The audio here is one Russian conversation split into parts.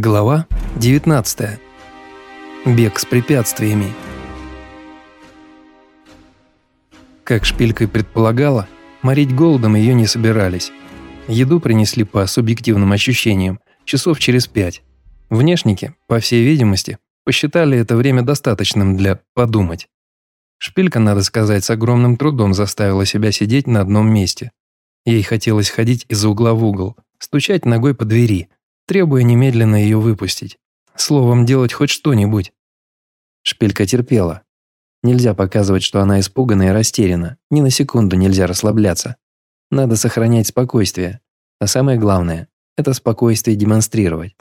Глава 19. Бег с препятствиями. Как Шпилька и предполагала, морить голодом ее не собирались. Еду принесли по субъективным ощущениям часов через пять. Внешники, по всей видимости, посчитали это время достаточным для «подумать». Шпилька, надо сказать, с огромным трудом заставила себя сидеть на одном месте. Ей хотелось ходить из угла в угол, стучать ногой по двери – требуя немедленно ее выпустить. Словом, делать хоть что-нибудь. Шпилька терпела. Нельзя показывать, что она испугана и растеряна. Ни на секунду нельзя расслабляться. Надо сохранять спокойствие. А самое главное – это спокойствие демонстрировать.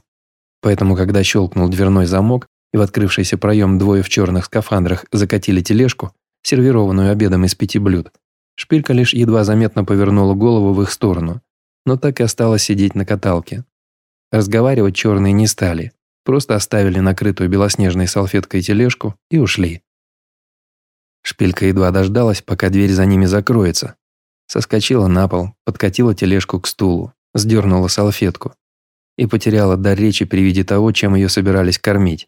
Поэтому, когда щелкнул дверной замок, и в открывшийся проем двое в черных скафандрах закатили тележку, сервированную обедом из пяти блюд, Шпилька лишь едва заметно повернула голову в их сторону, но так и осталась сидеть на каталке, Разговаривать черные не стали, просто оставили накрытую белоснежной салфеткой тележку и ушли. Шпилька едва дождалась, пока дверь за ними закроется. Соскочила на пол, подкатила тележку к стулу, сдернула салфетку и потеряла дар речи при виде того, чем ее собирались кормить.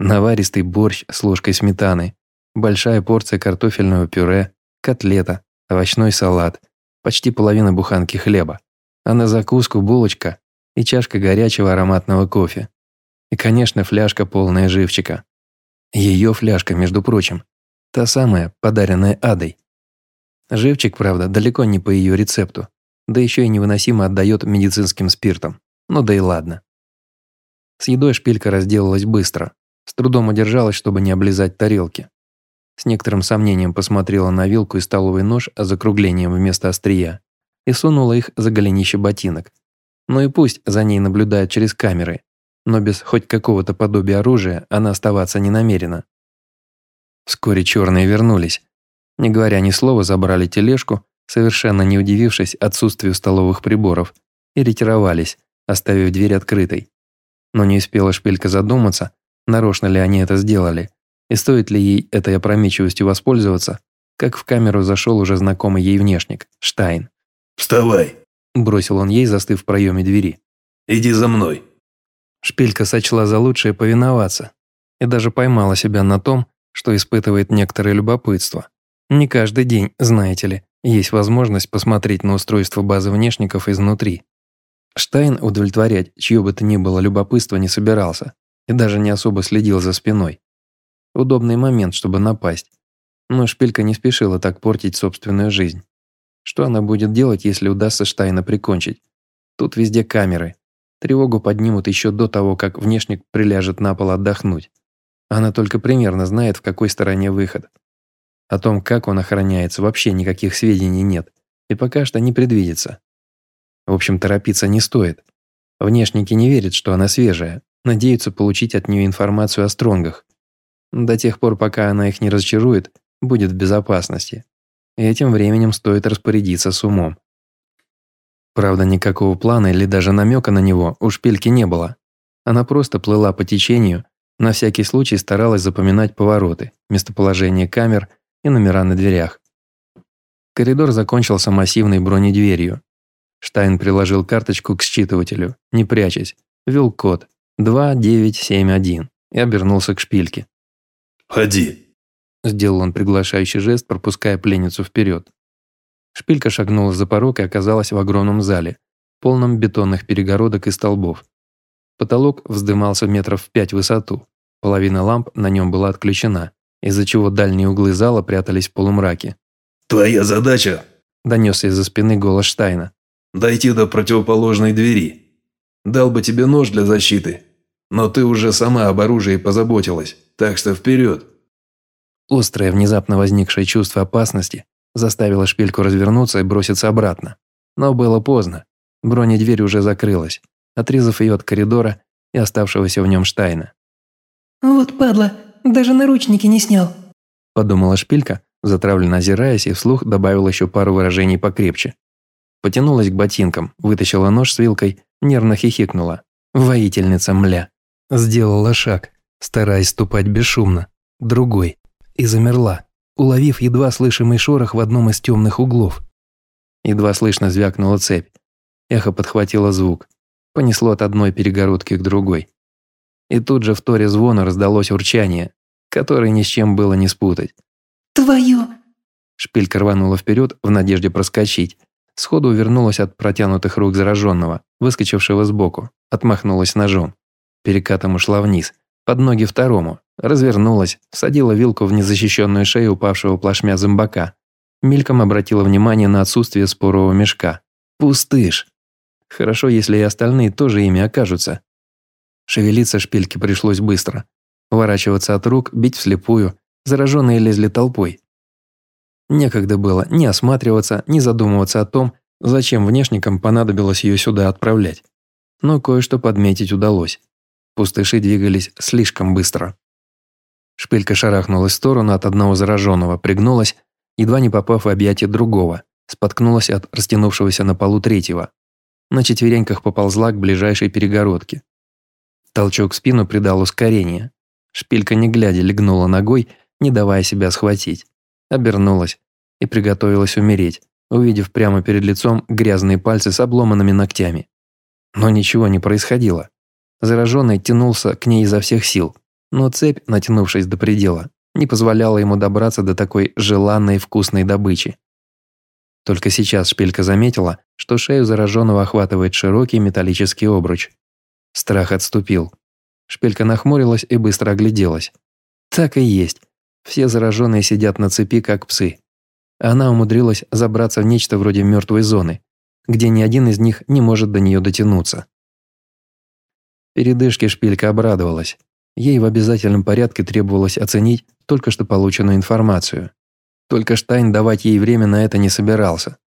Наваристый борщ с ложкой сметаны, большая порция картофельного пюре, котлета, овощной салат, почти половина буханки хлеба, а на закуску булочка и чашка горячего ароматного кофе. И, конечно, фляжка полная живчика. Ее фляжка, между прочим. Та самая, подаренная Адой. Живчик, правда, далеко не по ее рецепту. Да еще и невыносимо отдает медицинским спиртом. Ну да и ладно. С едой шпилька разделалась быстро. С трудом удержалась, чтобы не облизать тарелки. С некоторым сомнением посмотрела на вилку и столовый нож с закруглением вместо острия и сунула их за голенище ботинок, ну и пусть за ней наблюдают через камеры, но без хоть какого-то подобия оружия она оставаться не намерена. Вскоре черные вернулись. Не говоря ни слова, забрали тележку, совершенно не удивившись отсутствию столовых приборов, и ретировались, оставив дверь открытой. Но не успела шпилька задуматься, нарочно ли они это сделали, и стоит ли ей этой опрометчивостью воспользоваться, как в камеру зашел уже знакомый ей внешник, Штайн. «Вставай!» Бросил он ей, застыв в проеме двери. «Иди за мной». Шпилька сочла за лучшее повиноваться и даже поймала себя на том, что испытывает некоторое любопытство. Не каждый день, знаете ли, есть возможность посмотреть на устройство базы внешников изнутри. Штайн удовлетворять чье бы то ни было любопытство не собирался и даже не особо следил за спиной. Удобный момент, чтобы напасть. Но Шпилька не спешила так портить собственную жизнь. Что она будет делать, если удастся Штайна прикончить? Тут везде камеры. Тревогу поднимут еще до того, как внешник приляжет на пол отдохнуть. Она только примерно знает, в какой стороне выход. О том, как он охраняется, вообще никаких сведений нет. И пока что не предвидится. В общем, торопиться не стоит. Внешники не верят, что она свежая. Надеются получить от нее информацию о стронгах. До тех пор, пока она их не разочарует, будет в безопасности. Этим временем стоит распорядиться с умом. Правда, никакого плана или даже намека на него у шпильки не было. Она просто плыла по течению, на всякий случай старалась запоминать повороты, местоположение камер и номера на дверях. Коридор закончился массивной бронедверью. Штайн приложил карточку к считывателю, не прячась, ввел код 2971 и обернулся к шпильке. «Входи», Сделал он приглашающий жест, пропуская пленницу вперед. Шпилька шагнула за порог и оказалась в огромном зале, полном бетонных перегородок и столбов. Потолок вздымался метров в пять в высоту. Половина ламп на нем была отключена, из-за чего дальние углы зала прятались в полумраке. «Твоя задача?» – донесся из-за спины голос Штайна. «Дойти до противоположной двери. Дал бы тебе нож для защиты, но ты уже сама об оружии позаботилась, так что вперед!» Острое, внезапно возникшее чувство опасности заставило шпильку развернуться и броситься обратно. Но было поздно. Бронедверь уже закрылась, отрезав ее от коридора и оставшегося в нем Штайна. «Вот падла, даже наручники не снял», – подумала шпилька, затравленно озираясь и вслух добавила еще пару выражений покрепче. Потянулась к ботинкам, вытащила нож с вилкой, нервно хихикнула. Воительница, мля. Сделала шаг, стараясь ступать бесшумно. Другой и замерла, уловив едва слышимый шорох в одном из темных углов. Едва слышно звякнула цепь. Эхо подхватило звук. Понесло от одной перегородки к другой. И тут же в торе звона раздалось урчание, которое ни с чем было не спутать. «Твою!» Шпилька рванула вперед в надежде проскочить. Сходу увернулась от протянутых рук зараженного, выскочившего сбоку, отмахнулась ножом. Перекатом ушла вниз, под ноги второму, развернулась, всадила вилку в незащищенную шею упавшего плашмя зомбака. Мельком обратила внимание на отсутствие спорового мешка. Пустыш. Хорошо, если и остальные тоже ими окажутся. Шевелиться шпильке пришлось быстро. Уворачиваться от рук, бить вслепую. Зараженные лезли толпой. Некогда было ни осматриваться, ни задумываться о том, зачем внешникам понадобилось ее сюда отправлять. Но кое-что подметить удалось. Пустыши двигались слишком быстро. Шпилька шарахнулась в сторону от одного зараженного, пригнулась, едва не попав в объятие другого, споткнулась от растянувшегося на полу третьего. На четвереньках поползла к ближайшей перегородке. Толчок в спину придал ускорение. Шпилька, не глядя, легнула ногой, не давая себя схватить обернулась и приготовилась умереть, увидев прямо перед лицом грязные пальцы с обломанными ногтями. Но ничего не происходило. Зараженный тянулся к ней изо всех сил, но цепь, натянувшись до предела, не позволяла ему добраться до такой желанной вкусной добычи. Только сейчас Шпилька заметила, что шею зараженного охватывает широкий металлический обруч. Страх отступил. Шпилька нахмурилась и быстро огляделась. Так и есть. Все зараженные сидят на цепи, как псы. Она умудрилась забраться в нечто вроде мертвой зоны, где ни один из них не может до нее дотянуться. Передышке шпилька обрадовалась. Ей в обязательном порядке требовалось оценить только что полученную информацию. Только Штайн давать ей время на это не собирался.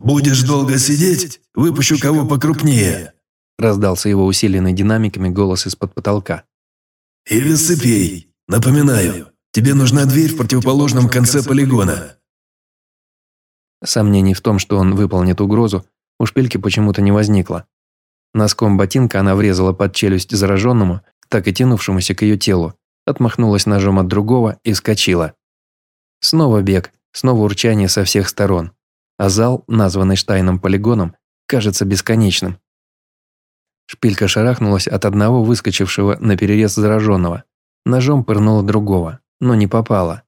«Будешь долго сидеть, выпущу кого покрупнее», раздался его усиленный динамиками голос из-под потолка. «И весы пей. Напоминаю, Тебе нужна дверь в противоположном конце полигона». Сомнений в том, что он выполнит угрозу, у шпильки почему-то не возникло. Носком ботинка она врезала под челюсть зараженному, так и тянувшемуся к ее телу, отмахнулась ножом от другого и вскочила. Снова бег, снова урчание со всех сторон. А зал, названный Штайном полигоном, кажется бесконечным. Шпилька шарахнулась от одного выскочившего на перерез зараженного. Ножом пырнула другого но не попала.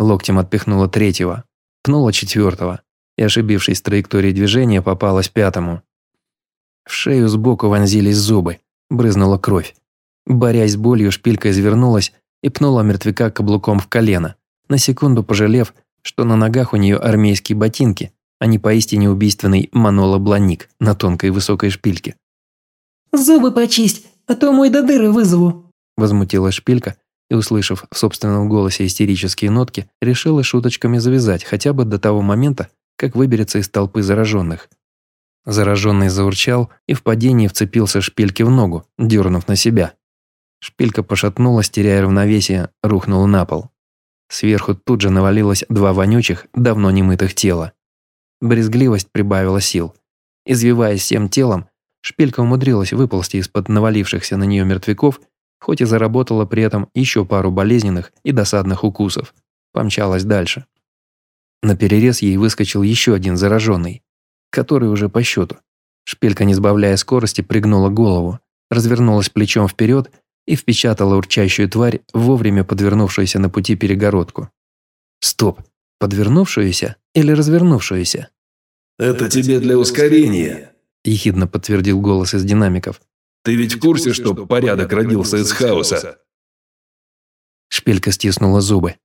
Локтем отпихнула третьего, пнула четвертого и, ошибившись в траектории движения, попалась пятому. В шею сбоку вонзились зубы, брызнула кровь. Борясь с болью, шпилька извернулась и пнула мертвяка каблуком в колено, на секунду пожалев, что на ногах у нее армейские ботинки, а не поистине убийственный Манола Бланик на тонкой высокой шпильке. «Зубы почисть, а то мой до дыры вызову», возмутилась шпилька, и, услышав в собственном голосе истерические нотки, решила шуточками завязать хотя бы до того момента, как выберется из толпы зараженных. Зараженный заурчал и в падении вцепился шпильке в ногу, дернув на себя. Шпилька пошатнулась, теряя равновесие, рухнула на пол. Сверху тут же навалилось два вонючих, давно немытых тела. Брезгливость прибавила сил. Извиваясь всем телом, шпилька умудрилась выползти из-под навалившихся на нее мертвяков хоть и заработала при этом еще пару болезненных и досадных укусов. Помчалась дальше. На перерез ей выскочил еще один зараженный, который уже по счету. Шпилька, не сбавляя скорости, пригнула голову, развернулась плечом вперед и впечатала урчащую тварь вовремя подвернувшуюся на пути перегородку. Стоп, подвернувшуюся или развернувшуюся? «Это тебе для ускорения», – ехидно подтвердил голос из динамиков. Ты ведь в курсе, что порядок родился из хаоса?» Шпилька стиснула зубы.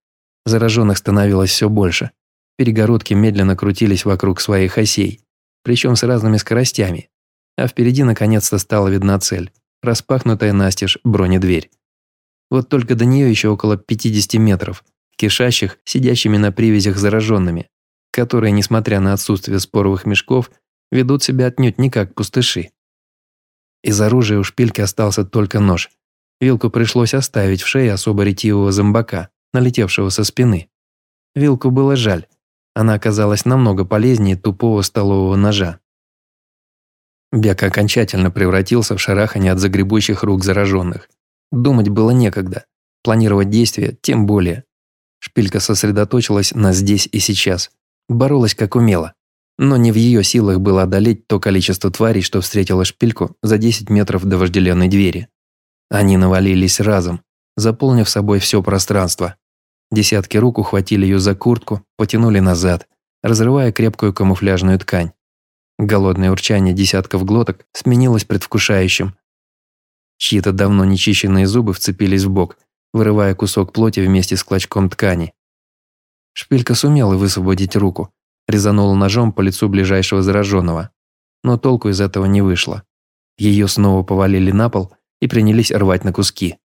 Зараженных становилось все больше. Перегородки медленно крутились вокруг своих осей, причем с разными скоростями. А впереди наконец-то стала видна цель – распахнутая настежь бронедверь. Вот только до нее еще около 50 метров, кишащих, сидящими на привязях зараженными, которые, несмотря на отсутствие споровых мешков, ведут себя отнюдь не как пустыши. Из оружия у шпильки остался только нож. Вилку пришлось оставить в шее особо ретивого зомбака, налетевшего со спины. Вилку было жаль. Она оказалась намного полезнее тупого столового ножа. Бег окончательно превратился в шарахание от загребущих рук зараженных. Думать было некогда. Планировать действия тем более. Шпилька сосредоточилась на здесь и сейчас. Боролась как умела. Но не в ее силах было одолеть то количество тварей, что встретило шпильку за 10 метров до вожделенной двери. Они навалились разом, заполнив собой все пространство. Десятки рук ухватили ее за куртку, потянули назад, разрывая крепкую камуфляжную ткань. Голодное урчание десятков глоток сменилось предвкушающим. Чьи-то давно нечищенные зубы вцепились в бок, вырывая кусок плоти вместе с клочком ткани. Шпилька сумела высвободить руку, резанула ножом по лицу ближайшего зараженного. Но толку из этого не вышло. Ее снова повалили на пол и принялись рвать на куски.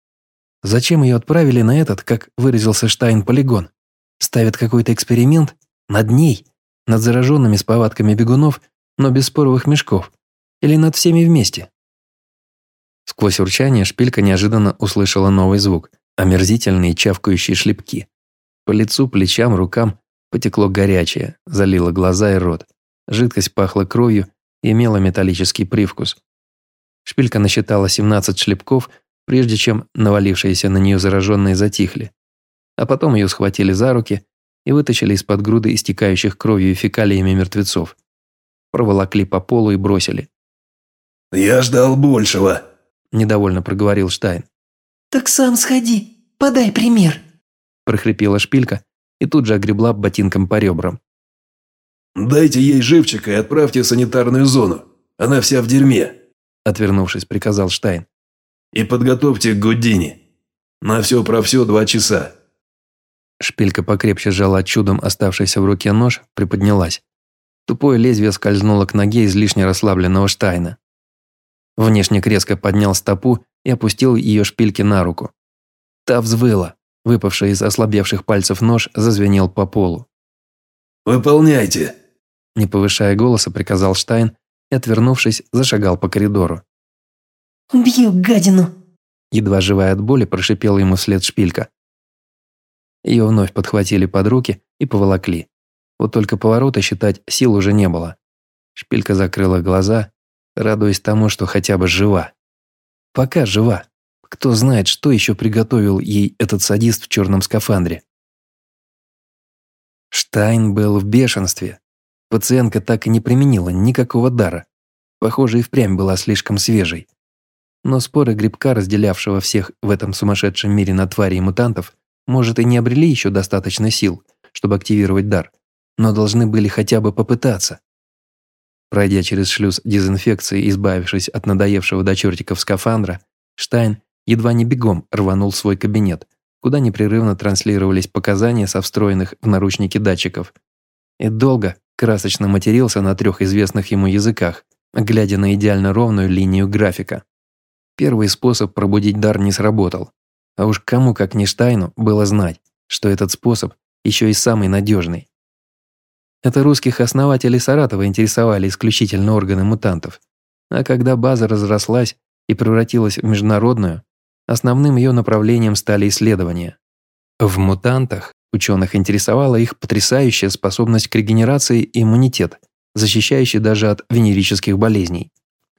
Зачем ее отправили на этот, как выразился Штайн, полигон? Ставят какой-то эксперимент? Над ней? Над зараженными с повадками бегунов, но без споровых мешков? Или над всеми вместе? Сквозь урчание шпилька неожиданно услышала новый звук – омерзительные чавкающие шлепки. По лицу, плечам, рукам потекло горячее, залило глаза и рот. Жидкость пахла кровью и имела металлический привкус. Шпилька насчитала 17 шлепков прежде чем навалившиеся на нее зараженные затихли. А потом ее схватили за руки и вытащили из-под груды истекающих кровью и фекалиями мертвецов. Проволокли по полу и бросили. «Я ждал большего», – недовольно проговорил Штайн. «Так сам сходи, подай пример», – прохрипела шпилька и тут же огребла ботинком по ребрам. «Дайте ей живчика и отправьте в санитарную зону. Она вся в дерьме», – отвернувшись, приказал Штайн. И подготовьте Гудини. На все про все два часа». Шпилька покрепче сжала чудом оставшийся в руке нож, приподнялась. Тупое лезвие скользнуло к ноге излишне расслабленного Штайна. Внешник резко поднял стопу и опустил ее шпильки на руку. Та взвыла. Выпавший из ослабевших пальцев нож зазвенел по полу. «Выполняйте!» Не повышая голоса, приказал Штайн и, отвернувшись, зашагал по коридору. «Убью гадину!» Едва живая от боли, прошипела ему вслед шпилька. Ее вновь подхватили под руки и поволокли. Вот только поворота считать сил уже не было. Шпилька закрыла глаза, радуясь тому, что хотя бы жива. Пока жива. Кто знает, что еще приготовил ей этот садист в черном скафандре. Штайн был в бешенстве. Пациентка так и не применила никакого дара. Похоже, и впрямь была слишком свежей. Но споры грибка, разделявшего всех в этом сумасшедшем мире на твари и мутантов, может и не обрели еще достаточно сил, чтобы активировать дар, но должны были хотя бы попытаться. Пройдя через шлюз дезинфекции, избавившись от надоевшего до чертиков скафандра, Штайн едва не бегом рванул свой кабинет, куда непрерывно транслировались показания со встроенных в наручники датчиков. И долго красочно матерился на трех известных ему языках, глядя на идеально ровную линию графика. Первый способ пробудить дар не сработал. А уж кому, как Ништайну, было знать, что этот способ еще и самый надежный. Это русских основателей Саратова интересовали исключительно органы мутантов. А когда база разрослась и превратилась в международную, основным ее направлением стали исследования. В мутантах ученых интересовала их потрясающая способность к регенерации и иммунитет, защищающий даже от венерических болезней.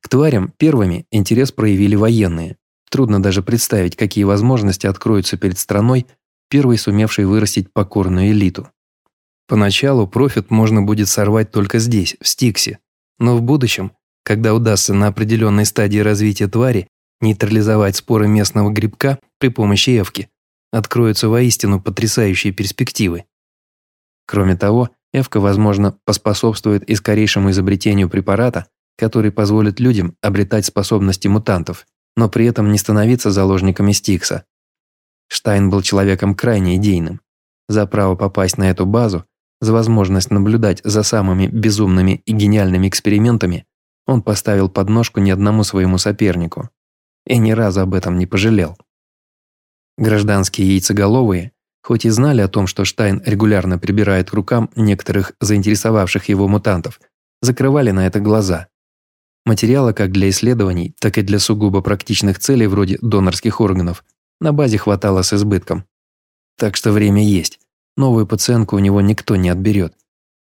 К тварям первыми интерес проявили военные. Трудно даже представить, какие возможности откроются перед страной, первой сумевшей вырастить покорную элиту. Поначалу профит можно будет сорвать только здесь, в Стиксе, но в будущем, когда удастся на определенной стадии развития твари нейтрализовать споры местного грибка при помощи эвки, откроются воистину потрясающие перспективы. Кроме того, эвка, возможно, поспособствует и скорейшему изобретению препарата, который позволит людям обретать способности мутантов, но при этом не становиться заложниками Стикса. Штайн был человеком крайне идейным. За право попасть на эту базу, за возможность наблюдать за самыми безумными и гениальными экспериментами, он поставил подножку ни одному своему сопернику. И ни разу об этом не пожалел. Гражданские яйцеголовые, хоть и знали о том, что Штайн регулярно прибирает к рукам некоторых заинтересовавших его мутантов, закрывали на это глаза Материала как для исследований, так и для сугубо практичных целей вроде донорских органов на базе хватало с избытком. Так что время есть. Новую пациентку у него никто не отберет.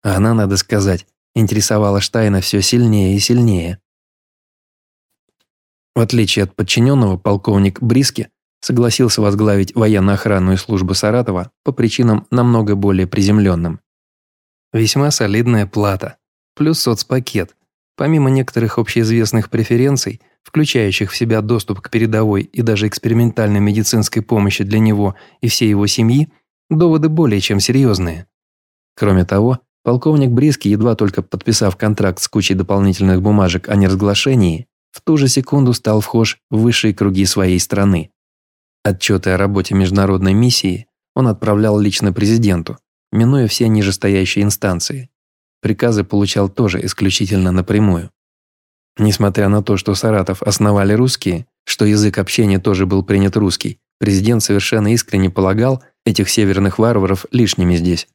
А она, надо сказать, интересовала Штайна все сильнее и сильнее. В отличие от подчиненного, полковник Бриски согласился возглавить военно-охранную службу Саратова по причинам намного более приземленным. Весьма солидная плата, плюс соцпакет – Помимо некоторых общеизвестных преференций, включающих в себя доступ к передовой и даже экспериментальной медицинской помощи для него и всей его семьи, доводы более чем серьезные. Кроме того, полковник Бриски, едва только подписав контракт с кучей дополнительных бумажек о неразглашении, в ту же секунду стал вхож в высшие круги своей страны. Отчеты о работе международной миссии он отправлял лично президенту, минуя все нижестоящие инстанции. Приказы получал тоже исключительно напрямую. Несмотря на то, что Саратов основали русские, что язык общения тоже был принят русский, президент совершенно искренне полагал этих северных варваров лишними здесь.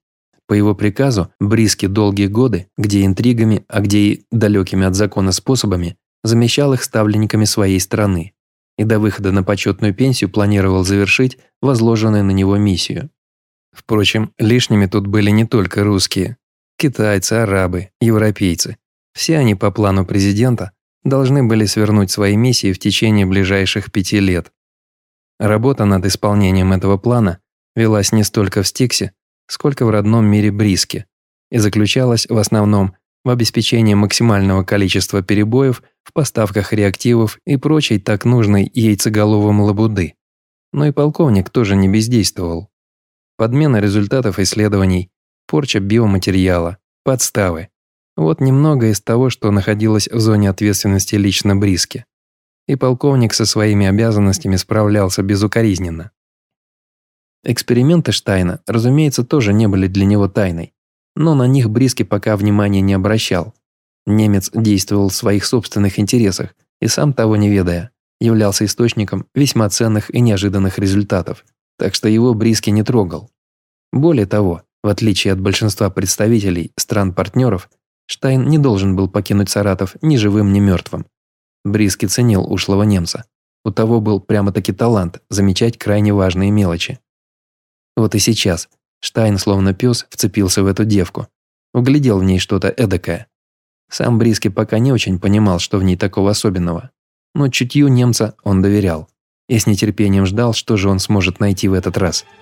По его приказу Бриски долгие годы, где интригами, а где и далекими от закона способами, замещал их ставленниками своей страны и до выхода на почетную пенсию планировал завершить возложенную на него миссию. Впрочем, лишними тут были не только русские. Китайцы, арабы, европейцы. Все они по плану президента должны были свернуть свои миссии в течение ближайших пяти лет. Работа над исполнением этого плана велась не столько в Стиксе, сколько в родном мире Бриске и заключалась в основном в обеспечении максимального количества перебоев в поставках реактивов и прочей так нужной яйцеголовым лабуды. Но и полковник тоже не бездействовал. Подмена результатов исследований, порча биоматериала, подставы. Вот немного из того, что находилось в зоне ответственности лично Бриски. И полковник со своими обязанностями справлялся безукоризненно. Эксперименты Штайна, разумеется, тоже не были для него тайной но на них Бриски пока внимания не обращал. Немец действовал в своих собственных интересах и сам того не ведая, являлся источником весьма ценных и неожиданных результатов, так что его Бриски не трогал. Более того, в отличие от большинства представителей стран-партнеров, Штайн не должен был покинуть Саратов ни живым, ни мертвым. Бриски ценил ушлого немца. У того был прямо-таки талант замечать крайне важные мелочи. Вот и сейчас Штайн, словно пес, вцепился в эту девку. Углядел в ней что-то эдакое. Сам Бриски пока не очень понимал, что в ней такого особенного. Но чутью немца он доверял. И с нетерпением ждал, что же он сможет найти в этот раз –